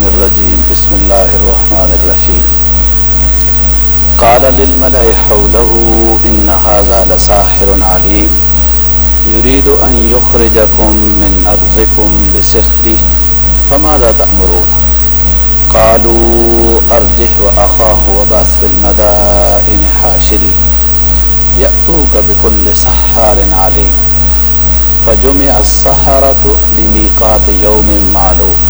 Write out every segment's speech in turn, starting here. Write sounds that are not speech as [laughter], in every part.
الشيطان الرجيم. بسم الله الرحمن الرحيم. قال للملأ حوله إن هذا لساحر عليم. يريد أن يخرجكم من أرضكم بسحره فماذا تأمرون؟ قالوا أرجح وأخاه وبعث في المدائن حاشرين. يأتوك بكل سحار عليم. فجمع السحرة لميقات يوم معلوم.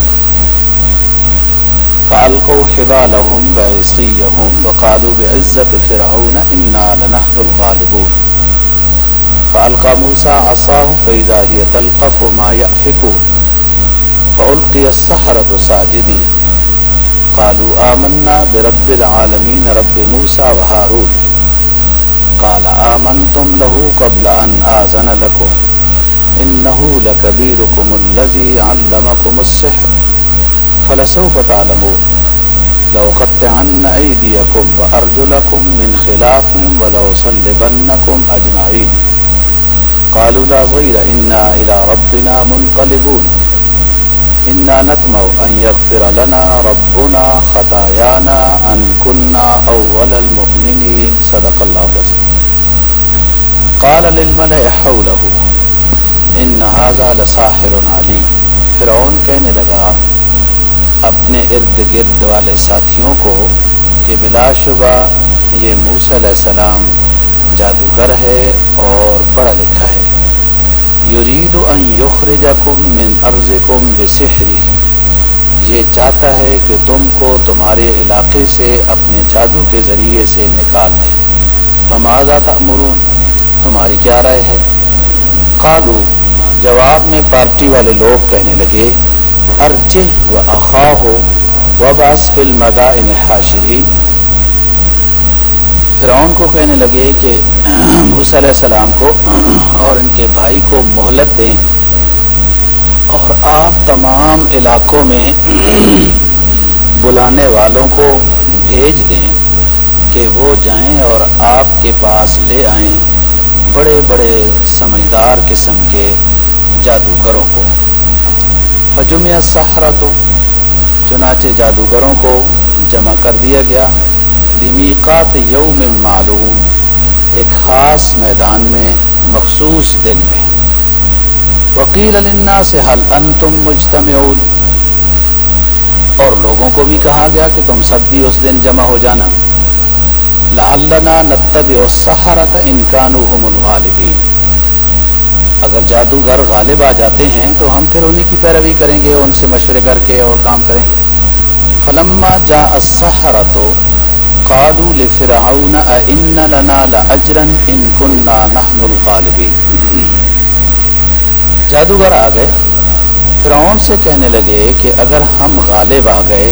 فألقوا حبالهم بعصيهم وقالوا بعزة فرعون إنا لنحن الغالبون. فألقى موسى عصاه فإذا هي تلقف ما يأفكون. فألقي السحرة ساجدين. قالوا آمنا برب العالمين رب موسى وهارون. قال آمنتم له قبل أن آذن لكم. إنه لكبيركم الذي علمكم السحر. فلسوف تعلمون. لو قطعن أيديكم وأرجلكم من خلاف ولو صلبنكم أجمعين. قالوا لا غير إنا إلى ربنا منقلبون. إنا نطمع أن يغفر لنا ربنا خطايانا أن كنا أول المؤمنين. صدق الله العظيم. قال للملأ حوله إن هذا لساحر علیم فرعون کہنے لگا اپنے ارد گرد والے ساتھیوں کو کہ بلا شبہ یہ موسیٰ علیہ السلام جادوگر ہے اور پڑھا لکھا ہے۔ یرید ان یخرجکم من ارضکم بسحری۔ یہ چاہتا ہے کہ تم کو تمہارے علاقے سے اپنے جادو کے ذریعے سے نکال دے۔ فماذا تأمرون؟ تمہاری کیا رائے ہے؟ قالو جواب میں پارٹی والے لوگ کہنے لگے ارجہ و اخا ہو و باس فلم حاشری فرعون کو کہنے لگے کہ موسیٰ علیہ السلام کو اور ان کے بھائی کو مہلت دیں اور آپ تمام علاقوں میں بلانے والوں کو بھیج دیں کہ وہ جائیں اور آپ کے پاس لے آئیں بڑے بڑے سمجھدار قسم کے جادوگروں کو۔ حجم سہارا تو، چنانچہ جادوگروں کو جمع کر دیا گیا۔ لمیقات یوم معلوم، ایک خاص میدان میں مخصوص دن میں۔ وکیل النا سے حل ان تم اور لوگوں کو بھی کہا گیا کہ تم سب بھی اس دن جمع ہو جانا۔ لعلنا نتبع السحرة ان كانوا هم الغالبین۔ اگر جادوگر غالب آ جاتے ہیں تو ہم پھر انہی کی پیروی کریں گے، ان سے مشورے کر کے اور کام کریں گے۔ فلما جاء السحرة، قالوا لفرعون ائن لنا لاجرا ان كنا نحن الغالبین جادوگر آ گئے۔ فرعون سے کہنے لگے کہ اگر ہم غالب آ گئے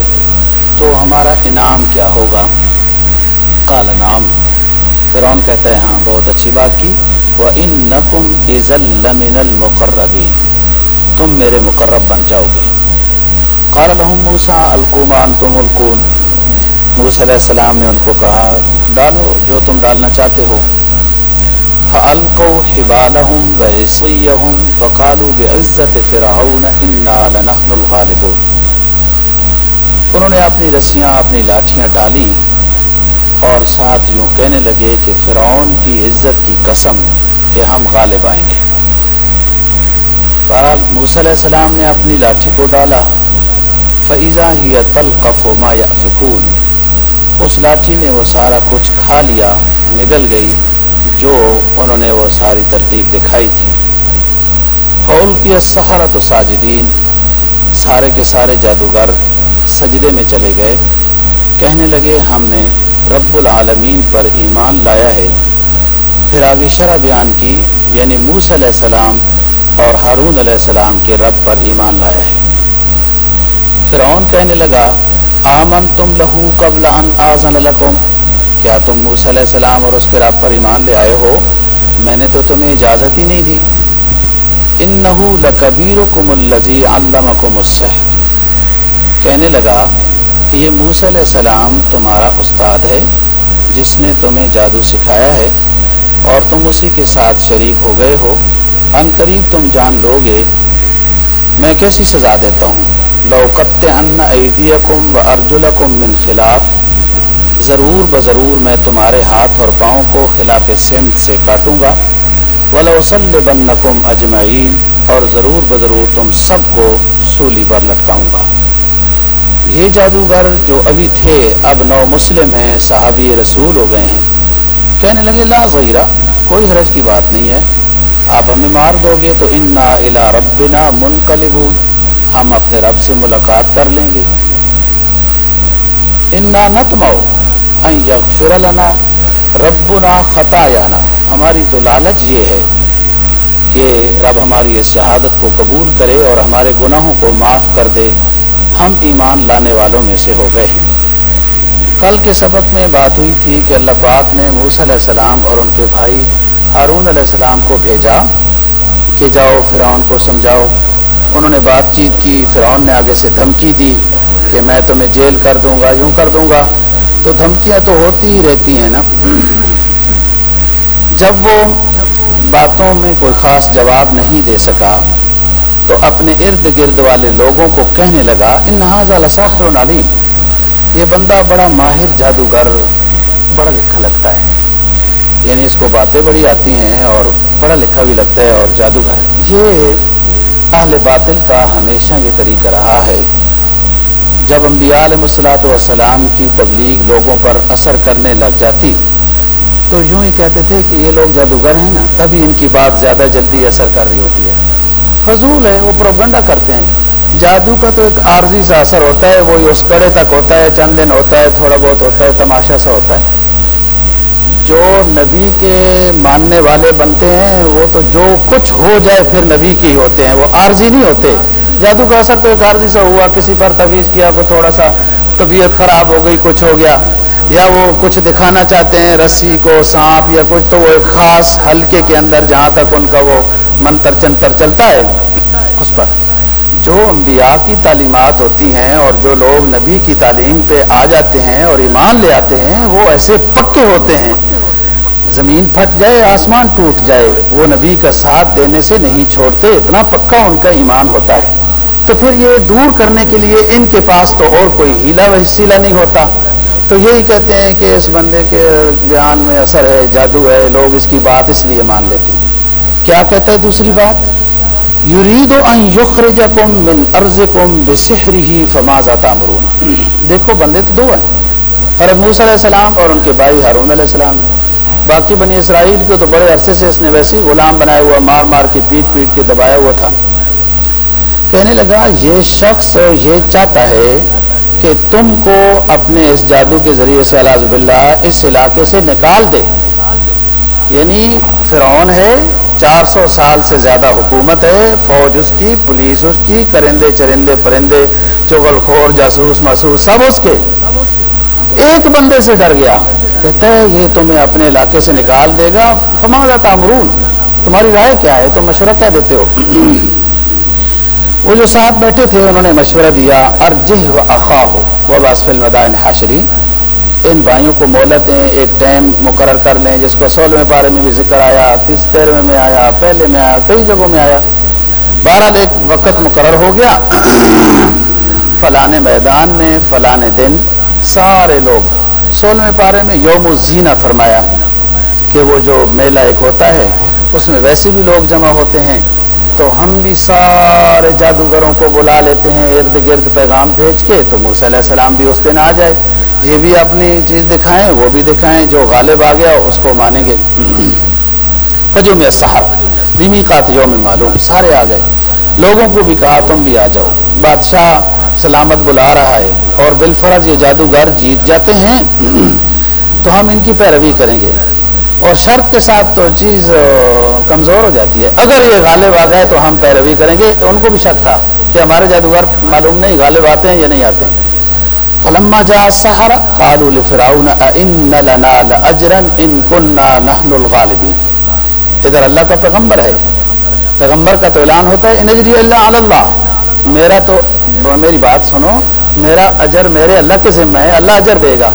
تو ہمارا انعام کیا ہوگا؟ قال نام فرعون کہتا ہے ہاں بہت اچھی بات کی۔ وہ ان نقم لمن المقربی تم میرے مقرب بن جاؤ گے۔ قال لهم موسا القمان تم القون موسیٰ علیہ السلام نے ان کو کہا، ڈالو جو تم ڈالنا چاہتے ہو۔ فَأَلْقَوْا حِبَالَهُمْ وَعِصِيَّهُمْ وَقَالُوا بِعِزَّةِ فِرَعَوْنَ إِنَّا لَنَحْنُ الْغَالِبُونَ۔ انہوں نے اپنی رسیاں، اپنی لاٹھیاں ڈالی اور ساتھ یوں کہنے لگے کہ فرعون کی عزت کی قسم کہ ہم غالب آئیں گے۔ بہرحال موسیٰ علیہ السلام نے اپنی لاٹھی کو ڈالا۔ فعضا ہی تلقف و ما فکون اس لاٹھی نے وہ سارا کچھ کھا لیا، نگل گئی، جو انہوں نے وہ ساری ترتیب دکھائی تھی۔ فول کی سہارت و ساجدین سارے کے سارے جادوگر سجدے میں چلے گئے۔ کہنے لگے، ہم نے رب العالمین پر ایمان لایا ہے۔ پھر آگے شرح بیان کی یعنی موس علیہ السلام اور ہارون علیہ السلام کے رب پر ایمان لایا ہے۔ فرعون کہنے لگا آمن تم لہو قبل ان آزن لکم؟ کیا تم موسیٰ علیہ السلام اور اس کے رب پر ایمان لے آئے ہو؟ میں نے تو تمہیں اجازت ہی نہیں دی۔ انہو لکبیرکم اللذی علمکم السحر۔ کہنے لگا کہ یہ موسیٰ علیہ السلام تمہارا استاد ہے، جس نے تمہیں جادو سکھایا ہے۔ اور تم اسی کے ساتھ شریک ہو گئے ہو۔ ان قریب تم جان لو گے میں کیسی سزا دیتا ہوں؟ لوکت ان ایدیکم و ارجلکم من خلاف۔ ضرور بضرور میں تمہارے ہاتھ اور پاؤں کو خلاف سمت سے کاٹوں گا۔ ولوسل بنکم اجمعین۔ اور ضرور بضرور تم سب کو سولی پر لٹکاؤں گا۔ یہ جادوگر جو ابھی تھے، اب نو مسلم ہیں، صحابی رسول ہو گئے ہیں۔ کہنے لگے، لا ظہیرہ، کوئی حرج کی بات نہیں ہے۔ آپ ہمیں مار دو گے تو انا الا ربنا منقلبون۔ ہم اپنے رب سے ملاقات کر لیں گے۔ انا نتمو ان یغفر لنا۔ ربنا خطایانا ہماری تو لالچ یہ ہے کہ رب ہماری اس شہادت کو قبول کرے اور ہمارے گناہوں کو معاف کر دے۔ ہم ایمان لانے والوں میں سے ہو گئے ہیں۔ کل کے سبق میں بات ہوئی تھی کہ اللہ پاک نے موسیٰ علیہ السلام اور ان کے بھائی ہارون علیہ السلام کو بھیجا کہ جاؤ، فرعون کو سمجھاؤ۔ انہوں نے بات چیت کی، فرعون نے آگے سے دھمکی دی کہ میں تمہیں جیل کر دوں گا، یوں کر دوں گا۔ تو دھمکیاں تو ہوتی ہی رہتی ہیں نا۔ جب وہ باتوں میں کوئی خاص جواب نہیں دے سکا، تو اپنے ارد گرد والے لوگوں کو کہنے لگا، ان نہاز الساخر علیم۔ یہ بندہ بڑا ماہر جادوگر بڑا لکھا لگتا ہے۔ یعنی اس کو باتیں بڑی آتی ہیں اور پڑھا لکھا بھی لگتا ہے اور جادوگر۔ یہ اہل باطل کا ہمیشہ یہ طریقہ رہا ہے۔ جب انبیاء علیہ السلاۃ والسلام کی تبلیغ لوگوں پر اثر کرنے لگ جاتی، تو یوں ہی کہتے تھے کہ یہ لوگ جادوگر ہیں نا، تبھی ان کی بات زیادہ جلدی اثر کر رہی ہوتی ہے۔ فضول ہے، وہ پروگنڈا کرتے ہیں۔ جادو کا تو ایک عارضی سا اثر ہوتا ہے، وہی اس کڑے تک ہوتا ہے، چند دن ہوتا ہے، تھوڑا بہت ہوتا ہے، تماشا سا ہوتا ہے۔ جو نبی کے ماننے والے بنتے ہیں، وہ تو جو کچھ ہو جائے پھر نبی کی ہوتے ہیں، وہ عارضی نہیں ہوتے۔ جادو کا اثر تو ایک عارضی سا ہوا، کسی پر تویز کیا کو تھوڑا سا طبیعت خراب ہو گئی، کچھ ہو گیا۔ یا وہ کچھ دکھانا چاہتے ہیں، رسی کو، سانپ یا کچھ، تو وہ ایک خاص حلقے کے اندر جہاں تک ان کا وہ منتر چنتر چلتا ہے، اس پر۔ جو انبیاء کی تعلیمات ہوتی ہیں اور جو لوگ نبی کی تعلیم پہ آ جاتے ہیں اور ایمان لے آتے ہیں، وہ ایسے پکے ہوتے ہیں۔ زمین پھٹ جائے، آسمان ٹوٹ جائے، وہ نبی کا ساتھ دینے سے نہیں چھوڑتے، اتنا پکا ان کا ایمان ہوتا ہے۔ تو پھر یہ دور کرنے کے لیے ان کے پاس تو اور کوئی ہیلا و حصیلا نہیں ہوتا۔ تو یہی کہتے ہیں کہ اس بندے کے بیان میں اثر ہے، جادو ہے، لوگ اس کی بات اس لیے مان لیتے ہیں۔ کیا کہتا ہے دوسری بات؟ یرید ان یخرجکم من ارضکم بسحرہ فماذا تامرون دیکھو، بندے تو دو ہیں۔ حضرت موسی علیہ السلام اور ان کے بھائی ہارون علیہ السلام باقی بنی اسرائیل کو تو بڑے عرصے سے اس نے ویسے غلام بنایا ہوا، مار مار کے، پیٹ پیٹ کے دبایا ہوا تھا۔ کہنے لگا، یہ شخص یہ چاہتا ہے کہ تم کو اپنے اس جادو کے ذریعے سے اللہ اس علاقے سے نکال دے۔ یعنی فرعون ہے چار سو سال سے زیادہ حکومت ہے۔ فوج اس کی، پولیس اس کی، کرندے، چرندے، پرندے، چغل خور، جاسوس محسوس سب اس کے۔ ایک بندے سے ڈر گیا۔ کہتا ہے، یہ تمہیں اپنے علاقے سے نکال دے گا۔ فماغا تامرون تمہاری رائے کیا ہے؟ تم مشورہ کیا دیتے ہو؟ وہ جو ساتھ بیٹھے تھے، انہوں نے مشورہ دیا ارجہ و اخا ہو وہ باس فلم حاشری ان بھائیوں کو مہلت دیں، ایک ٹائم مقرر کر لیں، جس کو سولہویں پارے میں بھی ذکر آیا، تیس تیرہویں میں آیا، پہلے میں آیا، کئی جگہوں میں آیا۔ بہرحال ایک وقت مقرر ہو گیا۔ فلاں میدان میں، فلاں دن سارے لوگ سولہویں پارے میں یوم الزینہ فرمایا کہ وہ جو میلہ ایک ہوتا ہے، اس میں ویسے بھی لوگ جمع ہوتے ہیں۔ تو ہم بھی سارے جادوگروں کو بلا لیتے ہیں، ارد گرد پیغام بھیج کے تو موسیٰ علیہ السلام بھی اس دن آ جائے۔ یہ بھی اپنی چیز دکھائیں، وہ بھی دکھائیں، جو غالب آ گیا اس کو مانیں گے۔ فجو میں صاحب ریمی کا یوم معلوم، سارے آ گئے۔ لوگوں کو بھی کہا، تم بھی آ جاؤ۔ بادشاہ سلامت بلا رہا ہے اور بالفرض یہ جادوگر جیت جاتے ہیں۔ تو ہم ان کی پیروی کریں گے۔ اور شرط کے ساتھ تو چیز کمزور ہو جاتی ہے۔ اگر یہ غالب آ گئے تو ہم پیروی کریں گے۔ ان کو بھی شک تھا کہ ہمارے جادوگر معلوم نہیں غالب آتے ہیں یا نہیں آتے ہیں۔ فلما جا سہارا قالوا لفرعون ان لنا لاجرا ان كنا نحن الغالبین ادھر اللہ کا پیغمبر ہے۔ پیغمبر کا تو اعلان ہوتا ہے انجری اللہ علی اللہ میرا تو، میری بات سنو، میرا اجر میرے اللہ کے ذمہ ہے، اللہ اجر دے گا۔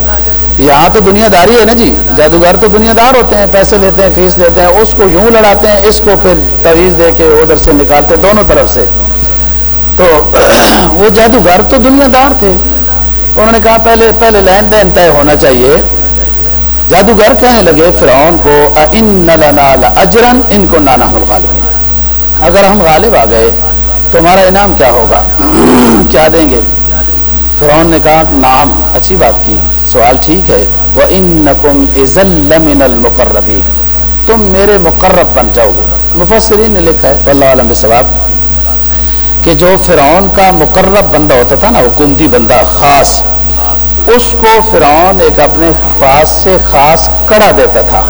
یہاں تو دنیا داری ہے نا جی جادوگر تو دنیا دار ہوتے ہیں، پیسے لیتے ہیں، فیس لیتے ہیں، اس کو یوں لڑاتے ہیں، اس کو پھر تویز دے کے ادھر سے نکالتے دونوں طرف سے۔ تو [clears throat] وہ جادوگر تو دنیا دار تھے۔ انہوں نے کہا، پہلے پہلے لین دین طے ہونا چاہیے۔ جادوگر کہنے لگے فرعون کو ان اجرن ان کو نانا غالب اگر ہم غالب آ گئے تو ہمارا انعام کیا ہوگا؟ [clears throat] کیا دیں گے؟ فرعون نے کہا نام اچھی بات کی۔ سوال ٹھیک ہے۔ وہ ان نقم من المقربی تم میرے مقرب بن جاؤ گے۔ مفسرین نے لکھا ہے اللہ عالم ثواب کہ جو فرعون کا مقرب بندہ ہوتا تھا نا، حکومتی بندہ، خاص، اس کو فرعون ایک اپنے پاس سے خاص کڑا دیتا تھا۔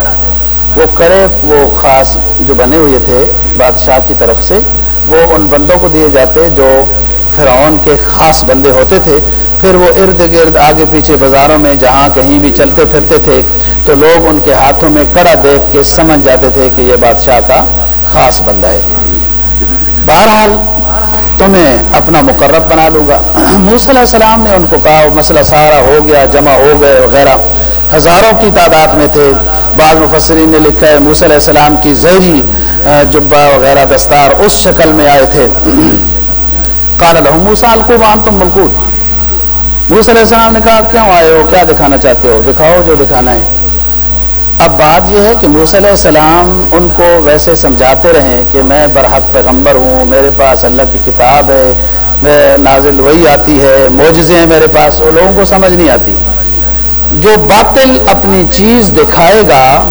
وہ کڑے، وہ خاص جو بنے ہوئے تھے بادشاہ کی طرف سے، وہ ان بندوں کو دیے جاتے جو فرعون کے خاص بندے ہوتے تھے۔ پھر وہ ارد گرد آگے پیچھے بازاروں میں جہاں کہیں بھی چلتے پھرتے تھے، تو لوگ ان کے ہاتھوں میں کڑا دیکھ کے سمجھ جاتے تھے کہ یہ بادشاہ کا خاص بندہ ہے۔ بہرحال تمہیں اپنا مقرب بنا لوں گا۔ موسی علیہ السلام نے ان کو کہا وہ مسئلہ سارا ہو گیا، جمع ہو گئے وغیرہ۔ ہزاروں کی تعداد میں تھے۔ بعض مفسرین نے لکھا ہے، موسی علیہ السلام کی زہری جبہ وغیرہ دستار اس شکل میں آئے تھے۔ کال الحم موسا القوبان تم ملکود موسی علیہ السلام نے کہا کیوں آئے ہو؟ کیا دکھانا چاہتے ہو؟ دکھاؤ جو دکھانا ہے۔ اب بات یہ ہے کہ موسی علیہ السلام ان کو ویسے سمجھاتے رہیں کہ میں برحق پیغمبر ہوں، میرے پاس اللہ کی کتاب ہے، میں نازل وہی آتی ہے، معجزے ہیں میرے پاس، وہ لوگوں کو سمجھ نہیں آتی۔ جو باطل اپنی چیز دکھائے گا،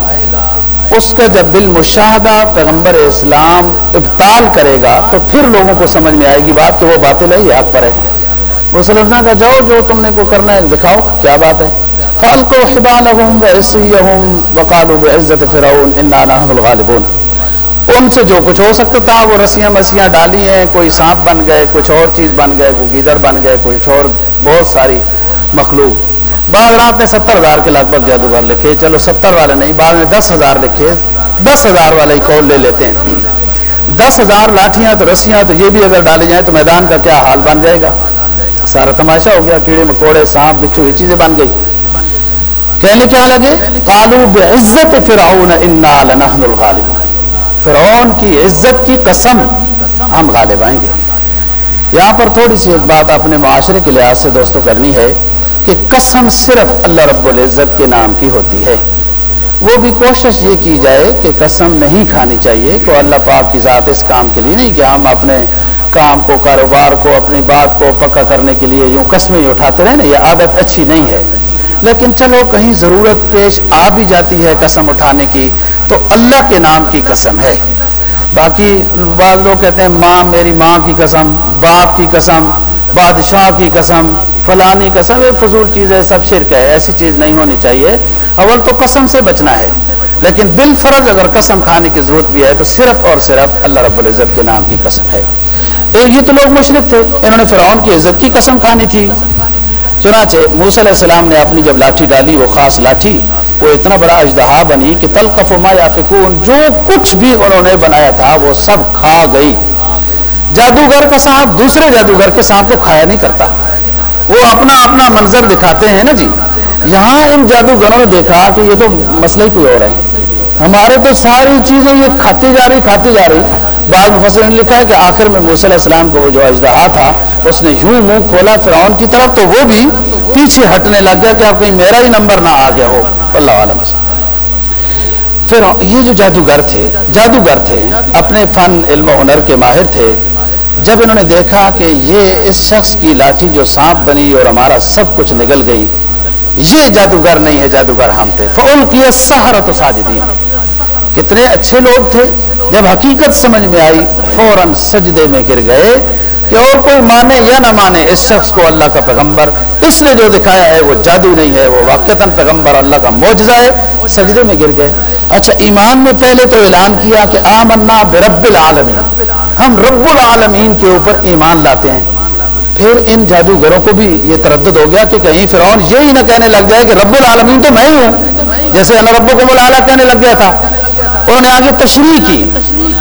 اس کا جب بالمشاہدہ پیغمبر اسلام ابتال کرے گا، تو پھر لوگوں کو سمجھ میں آئے گی بات کہ وہ باطل ہے، یہ حق پر ہے۔ وہ سلطنا کا جاؤ جو تم نے کو کرنا ہے، دکھاؤ، کیا بات ہے؟ فَأَلْقُوا حِبَالَهُمْ وَعِصِيَّهُمْ وَقَالُوا بِعِزَّةِ فِرَعُونَ إِنَّا نَحْنُ الْغَالِبُونَ۔ ان سے جو کچھ ہو سکتا تھا، وہ رسیاں مسیاں ڈالی ہیں، کوئی سانپ بن گئے، کچھ اور چیز بن گئے، کوئی گیدر بن گئے، کچھ اور بہت ساری مخلوق۔ بعض رات نے ستر ہزار کے لگ بھگ جادوگر لکھے، چلو ستر والے نہیں، بعض نے دس ہزار لکھے، دس ہزار والے ہی کال لے لیتے ہیں۔ دس ہزار لاٹیاں تو رسیاں، تو یہ بھی اگر ڈالی جائیں تو میدان کا کیا حال بن جائے گا؟ سارا تماشا ہو گیا کیڑے مکوڑے سانپ بچھو یہ چیزیں بن گئی کہنے کیا لگے قالو بعزت فرعون انا لنحن الغالب فرعون کی عزت کی قسم ہم غالب آئیں گے یہاں پر تھوڑی سی ایک بات اپنے معاشرے کے لحاظ سے دوستوں کرنی ہے کہ قسم صرف اللہ رب العزت کے نام کی ہوتی ہے۔ وہ بھی کوشش یہ کی جائے کہ قسم نہیں کھانی چاہیے کہ اللہ پاک کی ذات اس کام کے لیے نہیں، کہ ہم اپنے کام کو، کاروبار کو، اپنی بات کو پکا کرنے کے لیے یوں قسمیں ہی اٹھاتے رہے نا، یہ عادت اچھی نہیں ہے۔ لیکن چلو، کہیں ضرورت پیش آ بھی جاتی ہے قسم اٹھانے کی، تو اللہ کے نام کی قسم ہے۔ باقی بعض لوگ کہتے ہیں، ماں میری ماں کی قسم، باپ کی قسم، بادشاہ کی قسم، فلانی قسم، یہ فضول چیز ہے، سب شرک ہے، ایسی چیز نہیں ہونی چاہیے۔ اول تو قسم سے بچنا ہے۔ لیکن بال فرض اگر قسم کھانے کی ضرورت بھی ہے، تو صرف اور صرف اللہ رب العزت کے نام کی قسم ہے۔ یہ تو لوگ مشرق تھے، انہوں نے فرعون کی عزت کی قسم کھانی تھی۔ چنانچہ موسی علیہ السلام نے اپنی جب لاٹھی ڈالی، وہ خاص لاٹھی، وہ اتنا بڑا اجدہا بنی کہ تلقف ما یافکون، جو کچھ بھی انہوں نے بنایا تھا، وہ سب کھا گئی۔ جادوگر کا سانپ دوسرے جادوگر کے سانپ کو کھایا نہیں کرتا۔ وہ اپنا اپنا منظر دکھاتے ہیں نا جی۔ یہاں ان جادوگروں نے دیکھا کہ یہ تو مسئلہ ہی کوئی اور ہے۔ ہمارے تو ساری چیزیں یہ کھاتی جا رہی، کھاتی جا رہی۔ بعض مفسر نے لکھا ہے کہ آخر میں موسی علیہ السلام کو وہ جو اجدہا تھا، اس نے یوں منہ کھولا فرعون کی طرف، تو وہ بھی پیچھے ہٹنے لگ گیا کہ اب کہیں میرا ہی نمبر نہ آ گیا ہو۔ اللہ عالم۔ پھر یہ جو جادوگر تھے جادوگر تھے، اپنے فن، علم و ہنر کے ماہر تھے۔ جب انہوں نے دیکھا کہ یہ اس شخص کی لاٹھی جو سانپ بنی اور ہمارا سب کچھ نگل گئی، یہ جادوگر نہیں ہے، جادوگر ہم تھے۔ فول کی سہارت ساجدین کتنے اچھے لوگ تھے۔ جب حقیقت سمجھ میں آئی، فوراً سجدے میں گر گئے کہ اور کوئی مانے یا نہ مانے اس شخص کو اللہ کا پیغمبر، اس نے جو دکھایا ہے وہ جادو نہیں ہے، وہ واقعتاً پیغمبر اللہ کا معجزہ ہے، سجدے میں گر گئے۔ اچھا ایمان میں پہلے تو اعلان کیا کہ آمنا برب العالمین۔ ہم رب العالمین کے اوپر ایمان لاتے ہیں۔ پھر ان جادوگروں کو بھی یہ تردد ہو گیا کہ کہیں فرعون یہی نہ کہنے لگ جائے کہ رب العالمین تو میں ہی ہوں، جیسے انا رب کو ملالا کہنے لگ گیا تھا۔ انہوں نے آگے تشریح کی،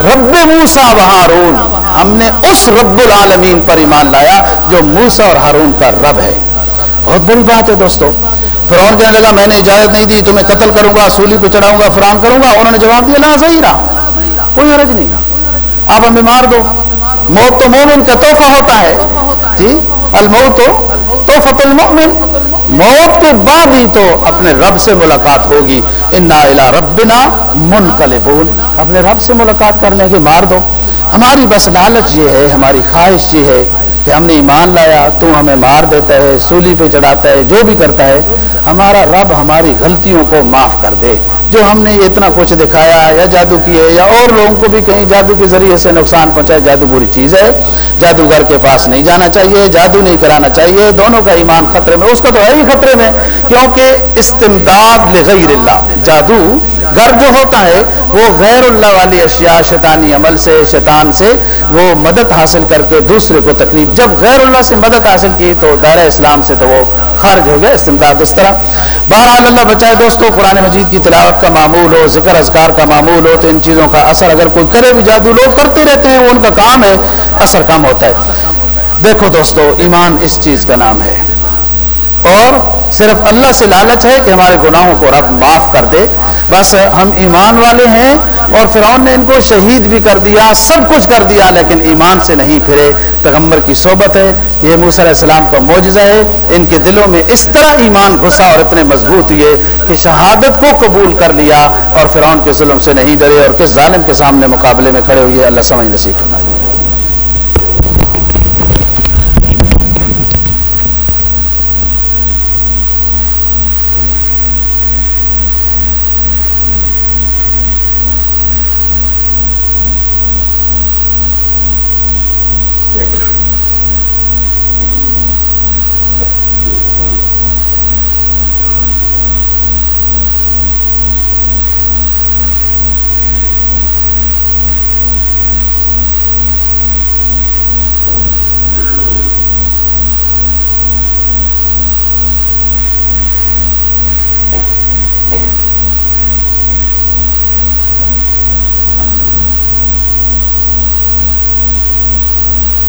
رب موسا و ہارون۔ ہم نے اس رب العالمین پر ایمان لایا جو موسا اور ہارون کا رب ہے۔ بہت بڑی بات ہے دوستو۔ فرعون کہنے لگا، میں نے اجازت نہیں دی، تمہیں قتل کروں گا، سولی پہ چڑھاؤں گا فران کروں گا۔ انہوں نے جواب دیا، لا صحیح رہا کوئی حرج نہیں۔ آپ ہمیں مار دو۔ موت تو مومن کا تحفہ ہوتا ہے۔ جی الموت تو توفت المؤمن۔ موت کے بعد ہی تو اپنے رب سے ملاقات ہوگی۔ انا الا ربنا منقلبون۔ اپنے رب سے ملاقات کرنے کے مار دو۔ ہماری بس لالچ یہ ہے، ہماری خواہش یہ ہے کہ ہم نے ایمان لایا، تو ہمیں مار دیتا ہے، سولی پہ چڑھاتا ہے، جو بھی کرتا ہے، ہمارا رب ہماری غلطیوں کو معاف کر دے۔ جو ہم نے اتنا کچھ دکھایا، یا جادو کیے یا اور لوگوں کو بھی کہیں جادو کے ذریعے سے نقصان پہنچائے، جادو بری چیز ہے۔ جادوگر کے پاس نہیں جانا چاہیے، جادو نہیں کرانا چاہیے۔ دونوں کا ایمان خطرے میں، اس کا تو ہے ہی خطرے میں۔ کیونکہ استمداد لغیر اللہ، جادو گر جو ہوتا ہے، وہ غیر اللہ والی اشیاء، شیطانی عمل سے، شیطان سے وہ مدد حاصل کر کے دوسرے کو تکلیف، جب غیر اللہ سے مدد حاصل کی تو دائرہ اسلام سے تو وہ خارج ہو گیا، استمداد اس طرح۔ بہرحال اللہ بچائے دوستوں قرآن مجید کی تلاوت کا معمول ہو، ذکر اذکار کا معمول ہو، تو ان چیزوں کا اثر اگر کوئی کرے بھی جادو، لوگ کرتے رہتے ہیں وہ ان کا کام ہے، اثر کم ہوتا ہے۔ دیکھو دوستو، ایمان اس چیز کا نام ہے۔ اور صرف اللہ سے لالچ ہے کہ ہمارے گناہوں کو رب معاف کر دے۔ بس ہم ایمان والے ہیں اور فرعون نے ان کو شہید بھی کر دیا، سب کچھ کر دیا، لیکن ایمان سے نہیں پھرے۔ پیغمبر کی صحبت ہے، یہ موسیٰ علیہ السلام کا معجزہ ہے۔ ان کے دلوں میں اس طرح ایمان گھسا اور اتنے مضبوط ہوئے کہ شہادت کو قبول کر لیا اور فرعون کے ظلم سے نہیں ڈرے اور کس ظالم کے سامنے مقابلے میں کھڑے ہوئے اللہ سمجھ نصیب فرمائے۔